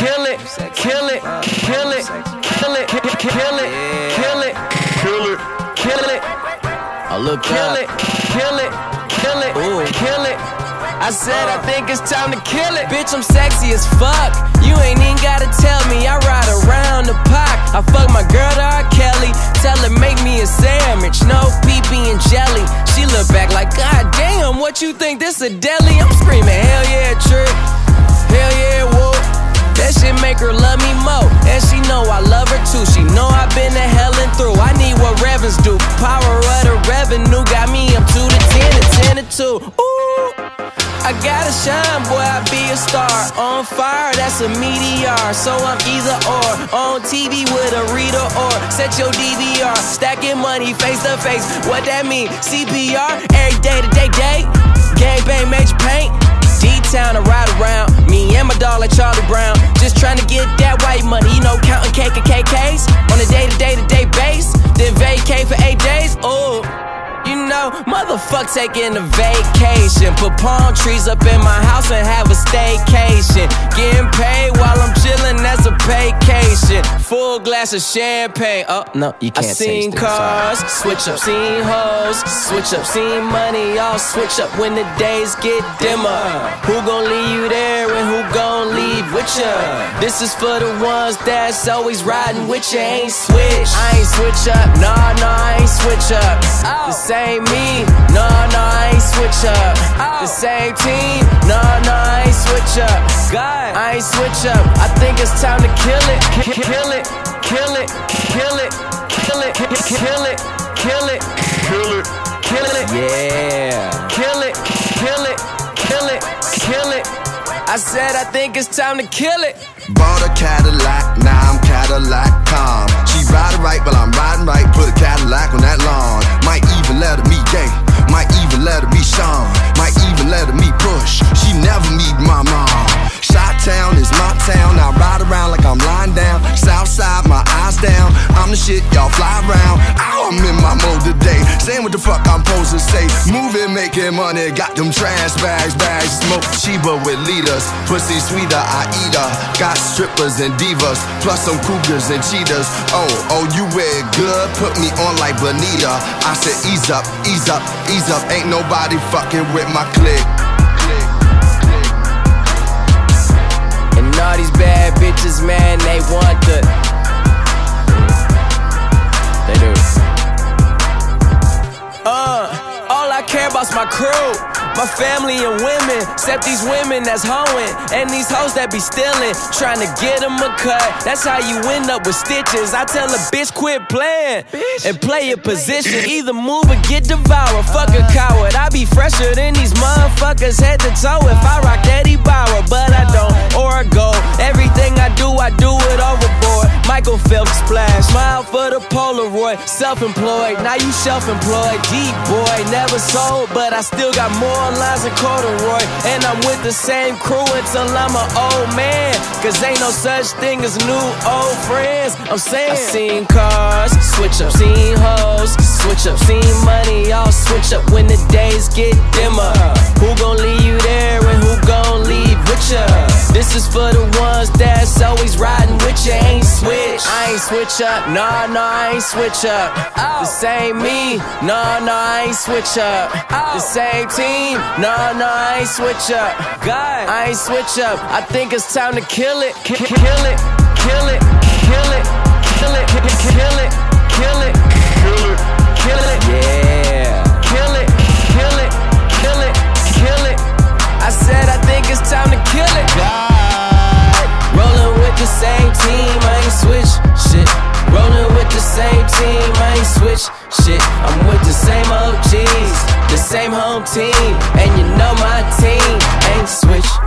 kill it, kill it, kill it, kill it, kill it, kill it, kill it, kill it, kill it. I look kill it, kill it, kill it, kill it. I said I uh. think it's time to kill it. Bitch, I'm sexy as fuck. You ain't even gotta tell me. I ride around the park. I fuck my girl to R. Kelly. Tell her make me a sandwich, no pee and jelly. She look back like, God damn, what you think this a deli? Too. She know I've been to hell and through. I need what Revens do. Power of the revenue got me up to the 10 and 10 to 2. Ooh. I gotta shine, boy, I be a star. On fire, that's a meteor. So I'm either or. On TV with a reader or set your DVR. Stacking money face to face. What that mean? CPR, every day to day day. Gang bang, major paint. D-Town to ride around. Me and my dog like Charlie Brown. Just trying to get that white money, you know, counting cake and KKs. On a day to day to day base. Then vacate for eight days. Ooh. You know, motherfuck taking a vacation. Put palm trees up in my house and have a staycation. Getting paid while I'm chilling, that's a vacation. Full glass of champagne. Oh, no, you can't I seen cars, switch up, seen hoes, switch up, seen money. All switch up when the days get dimmer. Who gon' with ya? This is for the ones that's always riding with ya. Ain't switch, I ain't switch up. Nah, nah, I ain't switch up. This oh. ain't me. Nah, nah, I ain't switch up. The oh. same team. Nah, nah, I ain't switch up. God, I ain't switch up. I think it's time to kill it. Ki- Kill it, kill it, kill it, kill it, ki- kill it, kill it, kill it, kill it, Yeah. kill it, kill it, I said I think it's time to kill it. Bought a Cadillac, now I'm Cadillac calm. She riding right while I'm riding right. Put a Cadillac on that lawn. Might even let her meet gay. Might even let her meet Sean. Might even let her meet Bush. She never meet my mom. Shot Town is my town. I ride around like I'm lying down. Southside, my eyes down. I'm the shit y'all fly around. Ow, I'm in my mode today. Saying what the fuck I'm supposed to say. Moving, making money. Got them trash bags, bags. Smoke Chiba with leaders. Pussy sweeter, I eat her. Got strippers and divas. Plus some cougars and cheetahs. Oh, oh, you wear good. Put me on like Bonita. I said, ease up, ease up, ease up. Ain't nobody fucking with my clique. And all these bad bitches, man, they want the. Crew, my family and women. Except these women that's hoeing, and these hoes that be stealing. Trying to get them a cut. That's how you end up with stitches. I tell a bitch quit playing and play your position. Either move or get devoured. Fuck a coward. I be fresher than these motherfuckers head to toe. If I rock Eddie Bauer, but I don't, or I go. Everything I do, I do it overboard. Michael Phelps splash. Smile for the Polaroid. Self employed, now you self employed. Deep boy, never sold, but I still got more lines than corduroy. And I'm with the same crew until I'm an old man. Cause ain't no such thing as new old friends. I'm saying, I seen cars, switch up, seen hoes, switch up, seen money, all switch up when the days get dimmer. Who gon' leave you there and who gon' leave with ya? This is for the ones that's switch, I ain't switch up, nah, nah, I ain't switch up. The oh. same me, nah, nah, I ain't switch up. The oh. same team, nah, nah, I ain't switch up. God, I ain't switch up. I think it's time to kill it. Ki- ki- Kill it, kill it, kill it, same home team, and you know my team ain't switched.